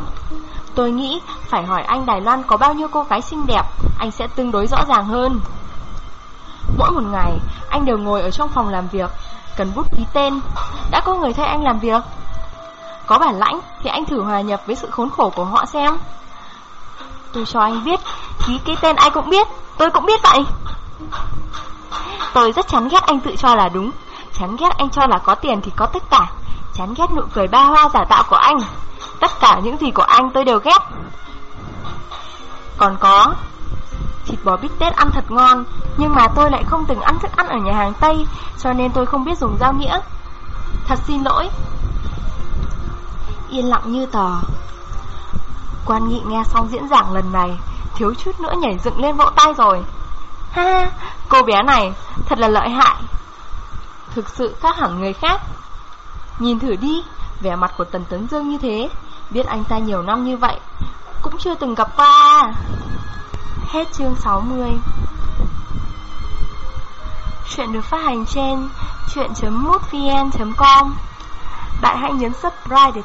[SPEAKER 1] Tôi nghĩ phải hỏi anh Đài Loan có bao nhiêu cô gái xinh đẹp, Anh sẽ tương đối rõ ràng hơn. Mỗi một ngày, Anh đều ngồi ở trong phòng làm việc, Cần bút ký tên. Đã có người thay anh làm việc. Có bản lãnh thì anh thử hòa nhập với sự khốn khổ của họ xem. Tôi cho anh biết, Ký cái tên ai cũng biết, Tôi cũng biết vậy. Tôi rất chán ghét anh tự cho là đúng. Chán ghét anh cho là có tiền thì có tất cả. Chán ghét nụ cười ba hoa giả tạo của anh. Tất cả những gì của anh tôi đều ghét. Còn có, Thịt bò bít tết ăn thật ngon, Nhưng mà tôi lại không từng ăn thức ăn ở nhà hàng Tây, Cho nên tôi không biết dùng dao nghĩa. Thật xin lỗi. Yên lặng như tờ. Quan nghị nghe xong diễn giảng lần này, Thiếu chút nữa nhảy dựng lên vỗ tay rồi. Ha Cô bé này thật là lợi hại. Thực sự khác hẳn người khác. Nhìn thử đi, Vẻ mặt của Tần Tấn Dương như thế, Biết anh ta nhiều năm như vậy, Cũng chưa từng gặp qua. Hết chương 60 Chuyện được phát hành trên chuyện.mútvn.com Bạn hãy nhấn subscribe để